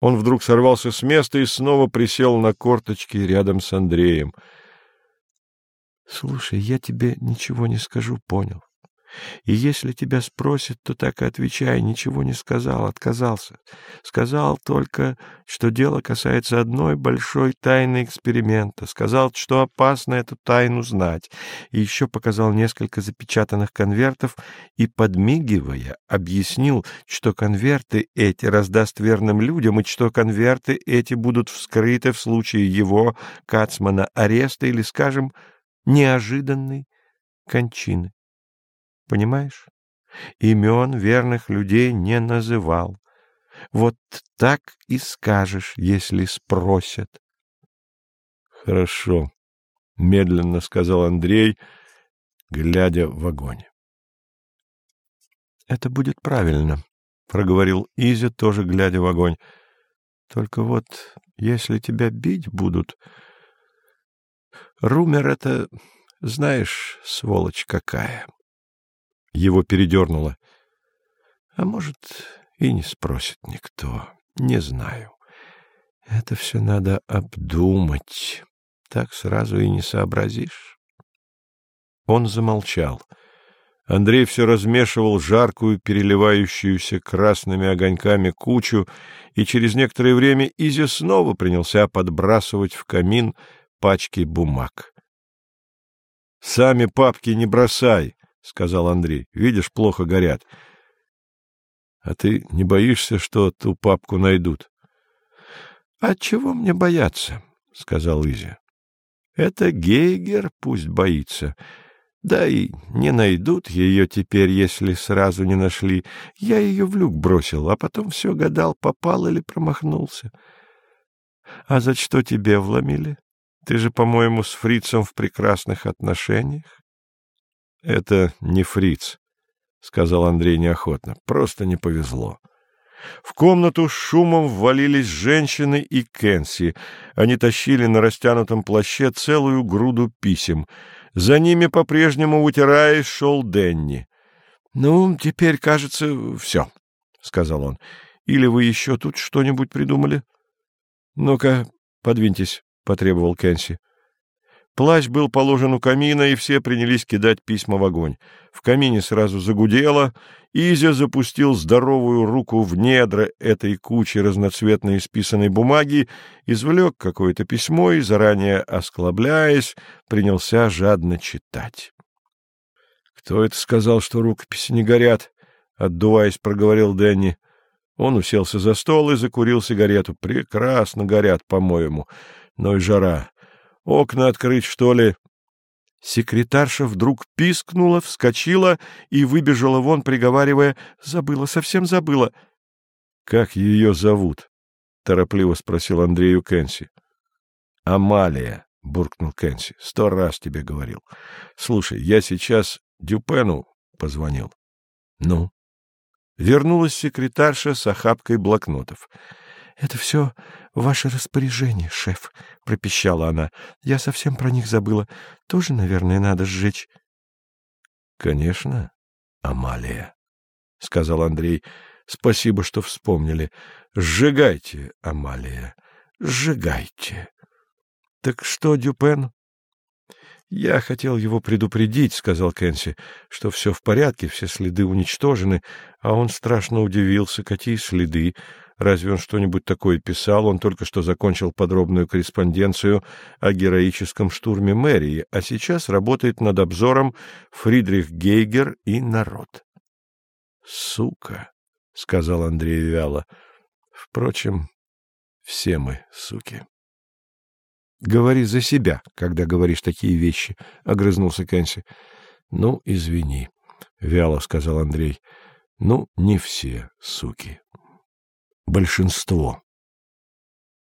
Он вдруг сорвался с места и снова присел на корточки рядом с Андреем. — Слушай, я тебе ничего не скажу, понял? И если тебя спросят, то так и отвечай, ничего не сказал, отказался. Сказал только, что дело касается одной большой тайны эксперимента. Сказал, что опасно эту тайну знать. И еще показал несколько запечатанных конвертов и, подмигивая, объяснил, что конверты эти раздаст верным людям, и что конверты эти будут вскрыты в случае его, Кацмана, ареста или, скажем, неожиданной кончины. Понимаешь? Имен верных людей не называл. Вот так и скажешь, если спросят. — Хорошо, — медленно сказал Андрей, глядя в огонь. — Это будет правильно, — проговорил Изя, тоже глядя в огонь. — Только вот, если тебя бить будут... Румер — это, знаешь, сволочь какая. Его передернуло. — А может, и не спросит никто. Не знаю. Это все надо обдумать. Так сразу и не сообразишь. Он замолчал. Андрей все размешивал жаркую, переливающуюся красными огоньками кучу, и через некоторое время Изя снова принялся подбрасывать в камин пачки бумаг. — Сами папки не бросай, — сказал Андрей. — Видишь, плохо горят. — А ты не боишься, что ту папку найдут? — А чего мне бояться? — сказал Изя. — Это Гейгер пусть боится. Да и не найдут ее теперь, если сразу не нашли. Я ее в люк бросил, а потом все гадал, попал или промахнулся. — А за что тебе вломили? Ты же, по-моему, с фрицем в прекрасных отношениях. — Это не фриц, — сказал Андрей неохотно. — Просто не повезло. В комнату с шумом ввалились женщины и Кенси. Они тащили на растянутом плаще целую груду писем. За ними, по-прежнему вытираясь, шел Денни. — Ну, теперь, кажется, все, — сказал он. — Или вы еще тут что-нибудь придумали? — Ну-ка, подвиньтесь, — потребовал Кенси. Плащ был положен у камина, и все принялись кидать письма в огонь. В камине сразу загудело, Изя запустил здоровую руку в недра этой кучи разноцветной исписанной бумаги, извлек какое-то письмо и, заранее осклабляясь, принялся жадно читать. — Кто это сказал, что рукописи не горят? — отдуваясь, проговорил Дэнни. Он уселся за стол и закурил сигарету. — Прекрасно горят, по-моему. Но и жара. Окна открыть, что ли? Секретарша вдруг пискнула, вскочила и выбежала вон, приговаривая, «Забыла, совсем забыла». «Как ее зовут?» — торопливо спросил Андрею Кэнси. «Амалия», — буркнул Кэнси, — «сто раз тебе говорил. Слушай, я сейчас Дюпену позвонил». «Ну?» Вернулась секретарша с охапкой блокнотов. — Это все ваше распоряжение, шеф, — пропищала она. — Я совсем про них забыла. Тоже, наверное, надо сжечь. — Конечно, Амалия, — сказал Андрей. — Спасибо, что вспомнили. Сжигайте, Амалия, сжигайте. — Так что, Дюпен? — Я хотел его предупредить, — сказал Кэнси, — что все в порядке, все следы уничтожены, а он страшно удивился, какие следы. Разве он что-нибудь такое писал? Он только что закончил подробную корреспонденцию о героическом штурме мэрии, а сейчас работает над обзором Фридрих Гейгер и народ. — Сука, — сказал Андрей вяло. — Впрочем, все мы суки. — Говори за себя, когда говоришь такие вещи, — огрызнулся Кэнси. — Ну, извини, — вяло сказал Андрей. — Ну, не все суки большинство.